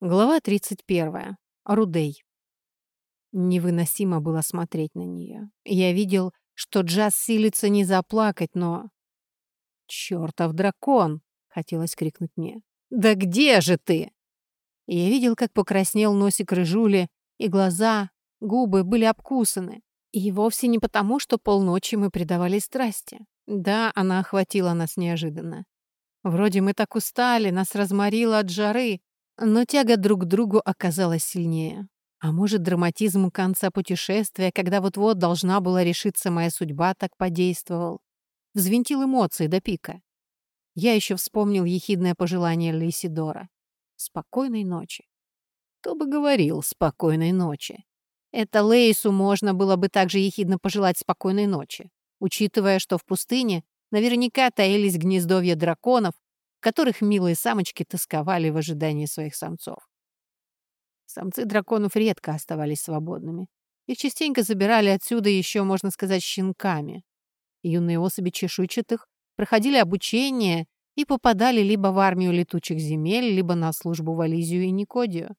Глава 31. Рудей. Невыносимо было смотреть на нее. Я видел, что Джаз силится не заплакать, но... «Чёртов дракон!» — хотелось крикнуть мне. «Да где же ты?» Я видел, как покраснел носик рыжули, и глаза, губы были обкусаны. И вовсе не потому, что полночи мы предавались страсти. Да, она охватила нас неожиданно. Вроде мы так устали, нас разморило от жары, но тяга друг к другу оказалась сильнее. А может, драматизм конца путешествия, когда вот-вот должна была решиться моя судьба, так подействовал. Взвинтил эмоции до пика. Я еще вспомнил ехидное пожелание Лисидора. Спокойной ночи. Кто бы говорил «спокойной ночи». Это Лейсу можно было бы также ехидно пожелать спокойной ночи, учитывая, что в пустыне наверняка таились гнездовья драконов, которых милые самочки тосковали в ожидании своих самцов. Самцы драконов редко оставались свободными. Их частенько забирали отсюда еще, можно сказать, щенками. Юные особи чешуйчатых проходили обучение и попадали либо в армию летучих земель, либо на службу в Ализию и Никодию.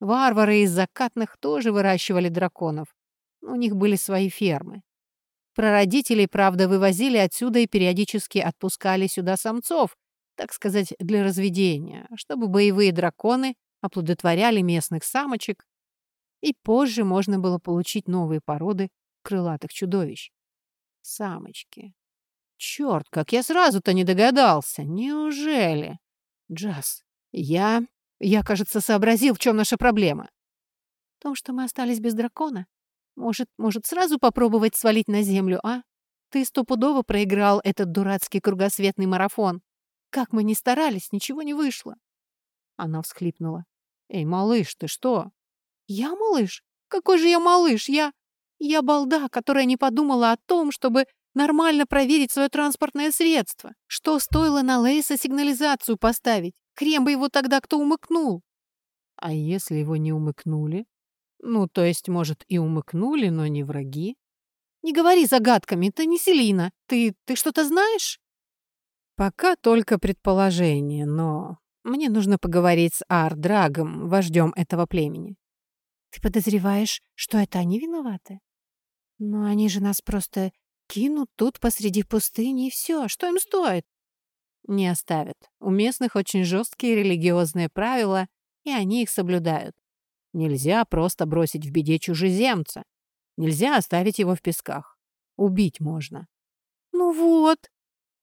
Варвары из закатных тоже выращивали драконов. У них были свои фермы. Прародителей, правда, вывозили отсюда и периодически отпускали сюда самцов, так сказать, для разведения, чтобы боевые драконы оплодотворяли местных самочек, и позже можно было получить новые породы крылатых чудовищ. Самочки. Черт, как я сразу-то не догадался. Неужели? Джаз, я... Я, кажется, сообразил, в чем наша проблема. В том, что мы остались без дракона. Может, может, сразу попробовать свалить на землю, а? Ты стопудово проиграл этот дурацкий кругосветный марафон. Как мы ни старались, ничего не вышло. Она всхлипнула. «Эй, малыш, ты что?» «Я малыш? Какой же я малыш? Я... Я балда, которая не подумала о том, чтобы нормально проверить свое транспортное средство. Что стоило на Лейса сигнализацию поставить? Крем бы его тогда кто умыкнул?» «А если его не умыкнули?» «Ну, то есть, может, и умыкнули, но не враги?» «Не говори загадками, ты не Селина. Ты... ты что-то знаешь?» Пока только предположение, но мне нужно поговорить с Ардрагом, вождем этого племени. Ты подозреваешь, что это они виноваты? Но они же нас просто кинут тут посреди пустыни и все. Что им стоит? Не оставят. У местных очень жесткие религиозные правила, и они их соблюдают. Нельзя просто бросить в беде чужеземца. Нельзя оставить его в песках. Убить можно. Ну вот,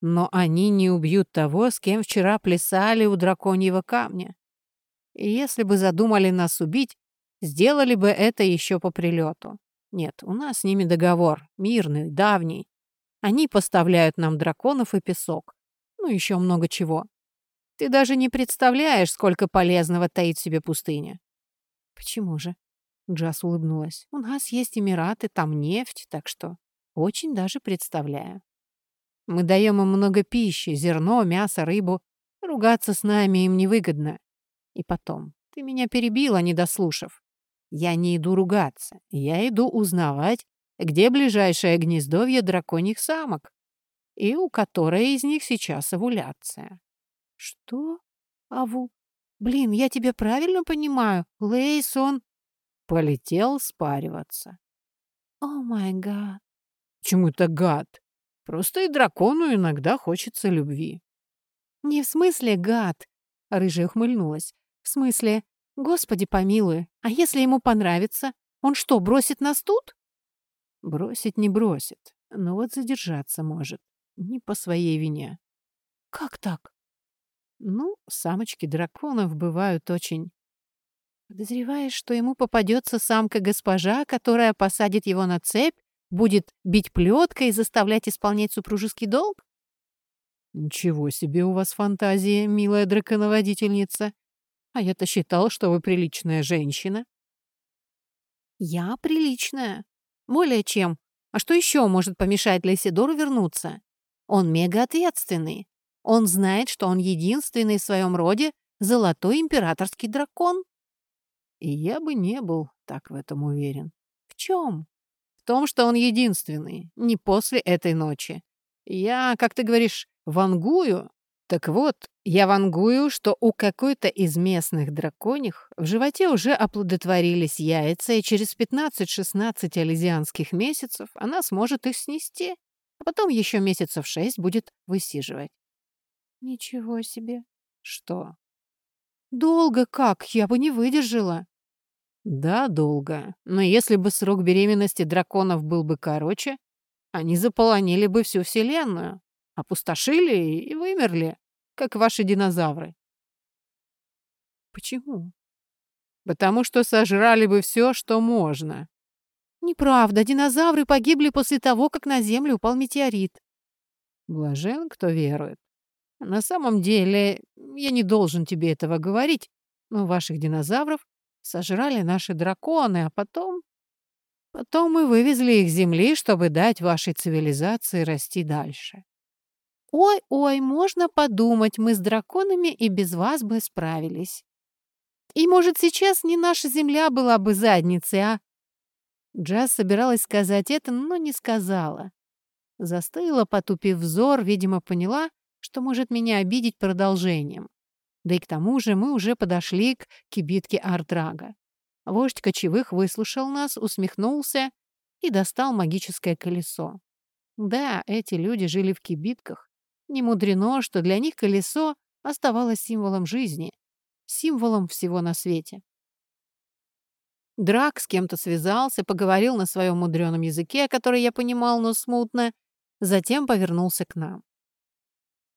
но они не убьют того, с кем вчера плясали у драконьего камня. И если бы задумали нас убить, сделали бы это еще по прилету. Нет, у нас с ними договор, мирный, давний. Они поставляют нам драконов и песок. Ну, еще много чего. Ты даже не представляешь, сколько полезного таит себе пустыня. Почему же? Джаз улыбнулась. У нас есть Эмираты, там нефть, так что очень даже представляю. Мы даем им много пищи, зерно, мясо, рыбу. Ругаться с нами им невыгодно. И потом, ты меня перебила, не дослушав. Я не иду ругаться. Я иду узнавать, где ближайшее гнездовье драконьих самок и у которой из них сейчас овуляция. Что? Аву? Блин, я тебя правильно понимаю? Лейсон полетел спариваться. О май гад. Чему это гад? Просто и дракону иногда хочется любви. «Не в смысле гад», — рыжая ухмыльнулась. «В смысле, господи помилуй, а если ему понравится, он что, бросит нас тут?» «Бросить не бросит, но вот задержаться может. Не по своей вине». «Как так?» «Ну, самочки драконов бывают очень...» «Подозреваешь, что ему попадется самка-госпожа, которая посадит его на цепь Будет бить плеткой и заставлять исполнять супружеский долг? Ничего себе у вас фантазия, милая драконоводительница. А я-то считал, что вы приличная женщина. Я приличная. Более чем. А что еще может помешать Лесидору вернуться? Он мега ответственный. Он знает, что он единственный в своем роде золотой императорский дракон. И я бы не был так в этом уверен. В чем? Том, что он единственный, не после этой ночи. Я, как ты говоришь, вангую, Так вот, я вангую, что у какой-то из местных драконих в животе уже оплодотворились яйца, и через 15-16 ализианских месяцев она сможет их снести, а потом еще месяцев шесть будет высиживать. Ничего себе. Что? Долго как? Я бы не выдержала. Да, долго. Но если бы срок беременности драконов был бы короче, они заполонили бы всю Вселенную, опустошили и вымерли, как ваши динозавры. Почему? Потому что сожрали бы все, что можно. Неправда, динозавры погибли после того, как на Землю упал метеорит. Блажен, кто верует. На самом деле, я не должен тебе этого говорить, но ваших динозавров сожрали наши драконы, а потом... Потом мы вывезли их с Земли, чтобы дать вашей цивилизации расти дальше. Ой-ой, можно подумать, мы с драконами и без вас бы справились. И, может, сейчас не наша земля была бы задницей, а... Джаз собиралась сказать это, но не сказала. Застыла, потупив взор, видимо, поняла, что может меня обидеть продолжением. Да и к тому же мы уже подошли к кибитке Ардрага. Вождь кочевых выслушал нас, усмехнулся и достал магическое колесо. Да, эти люди жили в кибитках. Не мудрено, что для них колесо оставалось символом жизни, символом всего на свете. Драк с кем-то связался, поговорил на своем мудреном языке, который я понимал, но смутно, затем повернулся к нам.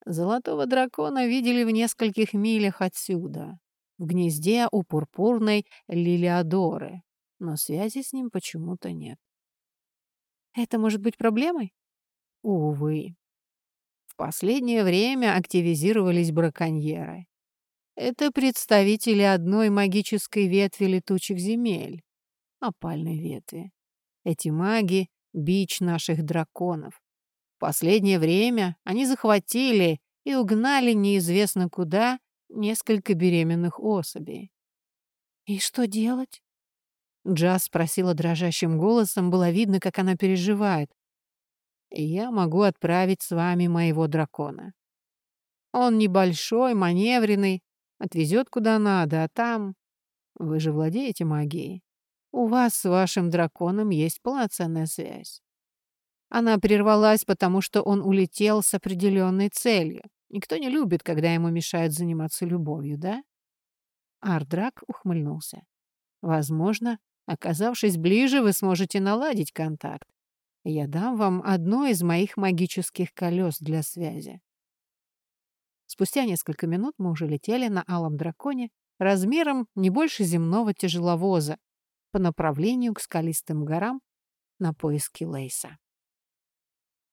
Золотого дракона видели в нескольких милях отсюда, в гнезде у пурпурной Лилиадоры, но связи с ним почему-то нет. Это может быть проблемой? Увы. В последнее время активизировались браконьеры. Это представители одной магической ветви летучих земель, опальной ветви. Эти маги — бич наших драконов. В последнее время они захватили и угнали неизвестно куда несколько беременных особей. «И что делать?» Джаз спросила дрожащим голосом, было видно, как она переживает. «Я могу отправить с вами моего дракона. Он небольшой, маневренный, отвезет куда надо, а там... Вы же владеете магией. У вас с вашим драконом есть полноценная связь. Она прервалась, потому что он улетел с определенной целью. Никто не любит, когда ему мешают заниматься любовью, да? Ардрак ухмыльнулся. Возможно, оказавшись ближе, вы сможете наладить контакт. Я дам вам одно из моих магических колес для связи. Спустя несколько минут мы уже летели на алом драконе размером не больше земного тяжеловоза по направлению к скалистым горам на поиски Лейса.